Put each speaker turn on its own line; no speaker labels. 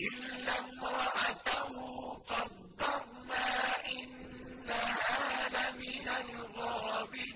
إِلَّا امْرَأَتَهُ قَدَّرْنَا ۙ إِنَّهَا لَمِنَ الْغَابِرِينَ